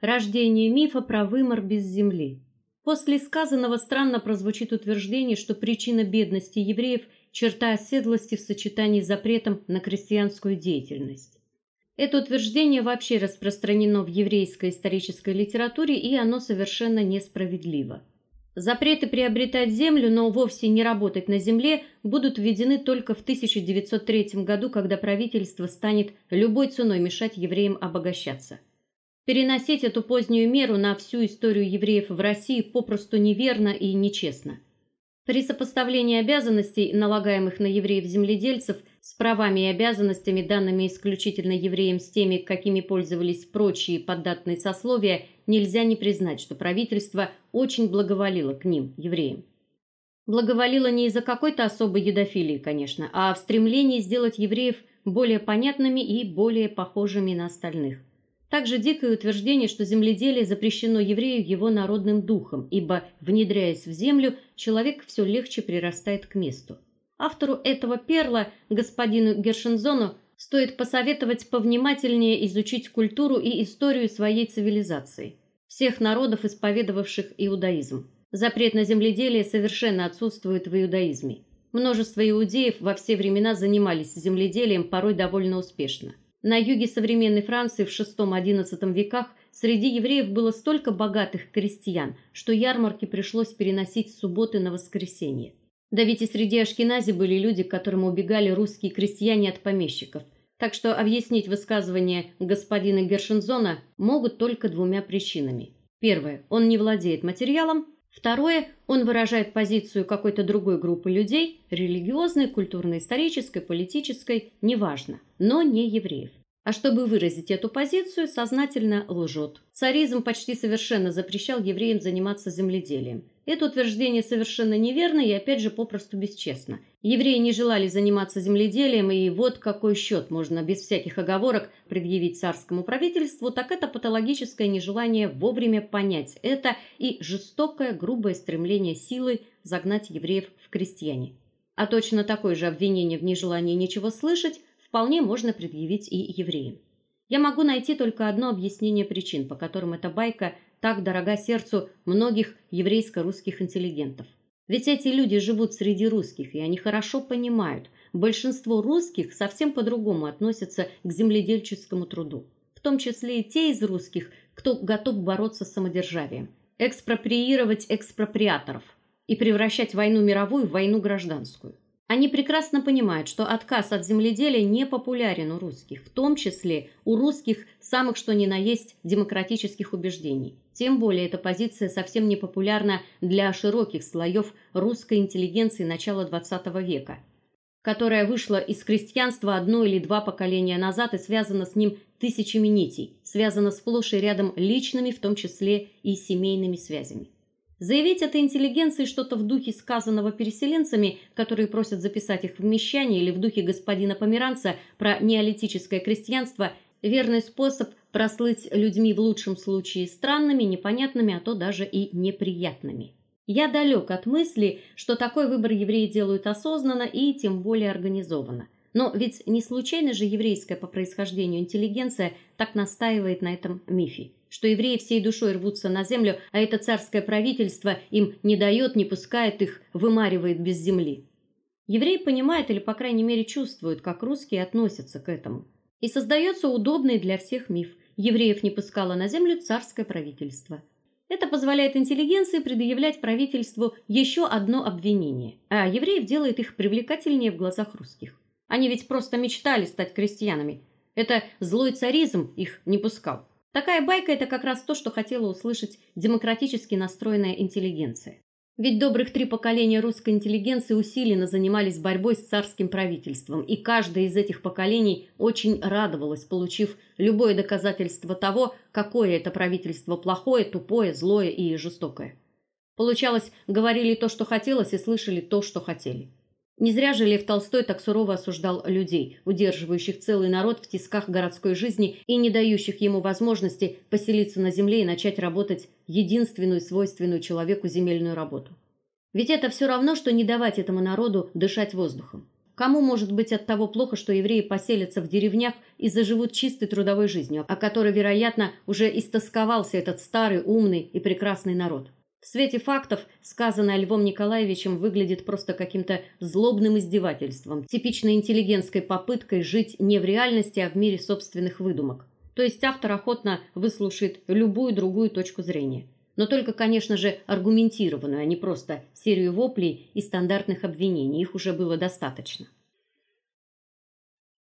Рождение мифа про вымор без земли. После сказанного странно прозвучит утверждение, что причина бедности евреев черта оседлости в сочетании с запретом на крестьянскую деятельность. Это утверждение вообще распространено в еврейской исторической литературе, и оно совершенно несправедливо. Запреты приобретать землю, но вовсе не работать на земле, будут введены только в 1903 году, когда правительство станет любой ценой мешать евреям обогащаться. Переносить эту позднюю меру на всю историю евреев в России попросту неверно и нечестно. При сопоставлении обязанностей, налагаемых на евреев-земледельцев, с правами и обязанностями, данными исключительно евреям, с теми, какими пользовались прочие поддатные сословия, нельзя не признать, что правительство очень благоволило к ним, евреям. Благоволило не из-за какой-то особой едофилии, конечно, а в стремлении сделать евреев более понятными и более похожими на остальных. Также дикое утверждение, что земледелие запрещено еврею его народным духом, ибо внедряясь в землю, человек все легче прирастает к месту. Автору этого перла, господину Гершензону, стоит посоветовать повнимательнее изучить культуру и историю своей цивилизации, всех народов, исповедовавших иудаизм. Запрет на земледелие совершенно отсутствует в иудаизме. Множество иудеев во все времена занимались земледелием, порой довольно успешно. На юге современной Франции в VI-XI веках среди евреев было столько богатых крестьян, что ярмарки пришлось переносить с субботы на воскресенье. Да ведь и среди ашкенази были люди, к которым убегали русские крестьяне от помещиков. Так что объяснить высказывание господина Гершензона могут только двумя причинами. Первое он не владеет материалом, Второе, он выражает позицию какой-то другой группы людей, религиозной, культурно-исторической, политической, неважно, но не евреев. А чтобы выразить эту позицию, сознательно лжет. Царизм почти совершенно запрещал евреям заниматься земледелием. Это утверждение совершенно неверно и опять же попросту бесчестно. Евреи не желали заниматься земледелием, и вот какой счет можно без всяких оговорок предъявить царскому правительству, так это патологическое нежелание вовремя понять это и жестокое, грубое стремление силой загнать евреев в крестьяне. А точно такое же обвинение в нежелании ничего слышать вполне можно предъявить и евреям. Я могу найти только одно объяснение причин, по которым эта байка так дорога сердцу многих еврейско-русских интеллигентов. Ведь эти люди живут среди русских, и они хорошо понимают, большинство русских совсем по-другому относятся к земледельческому труду, в том числе и те из русских, кто готов бороться с самодержавием, экспроприировать экспроприаторов и превращать войну мировую в войну гражданскую. Они прекрасно понимают, что отказ от земледелия не популярен у русских, в том числе у русских самых что ни на есть демократических убеждений. Тем более эта позиция совсем не популярна для широких слоев русской интеллигенции начала XX века, которая вышла из крестьянства одно или два поколения назад и связана с ним тысячами нитей, связана сплошь и рядом личными, в том числе и семейными связями. Заявить этой интеллигенции что-то в духе сказанного переселенцами, которые просят записать их в мещане, или в духе господина Померанца про неолитическое крестьянство верный способ прослыть людьми в лучшем случае странными, непонятными, а то даже и неприятными. Я далек от мысли, что такой выбор евреи делают осознанно и тем более организованно. Но ведь не случайно же еврейская по происхождению интеллигенция так настаивает на этом мифе что евреи всей душой рвутся на землю, а это царское правительство им не дает, не пускает их, вымаривает без земли. Евреи понимают или по крайней мере чувствуют, как русские относятся к этому. И создается удобный для всех миф: евреев не пускало на землю царское правительство. Это позволяет интеллигенции предъявлять правительству еще одно обвинение, а евреев делает их привлекательнее в глазах русских. Они ведь просто мечтали стать крестьянами. Это злой царизм их не пускал. Такая байка это как раз то, что хотела услышать демократически настроенная интеллигенция. Ведь добрых три поколения русской интеллигенции усиленно занимались борьбой с царским правительством, и каждое из этих поколений очень радовалось, получив любое доказательство того, какое это правительство плохое, тупое, злое и жестокое. Получалось, говорили то, что хотелось, и слышали то, что хотели. Не зря же Лев Толстой так сурово осуждал людей, удерживающих целый народ в тисках городской жизни и не дающих ему возможности поселиться на земле и начать работать единственную свойственную человеку земельную работу. Ведь это все равно что не давать этому народу дышать воздухом. Кому может быть от того плохо, что евреи поселятся в деревнях и заживут чистой трудовой жизнью, о которой, вероятно, уже истосковался этот старый, умный и прекрасный народ? В свете фактов сказанное Львом Николаевичем выглядит просто каким-то злобным издевательством, типичной интеллигентской попыткой жить не в реальности, а в мире собственных выдумок. То есть автор охотно выслушает любую другую точку зрения, но только, конечно же, аргументированную, а не просто серию воплей и стандартных обвинений. Их уже было достаточно.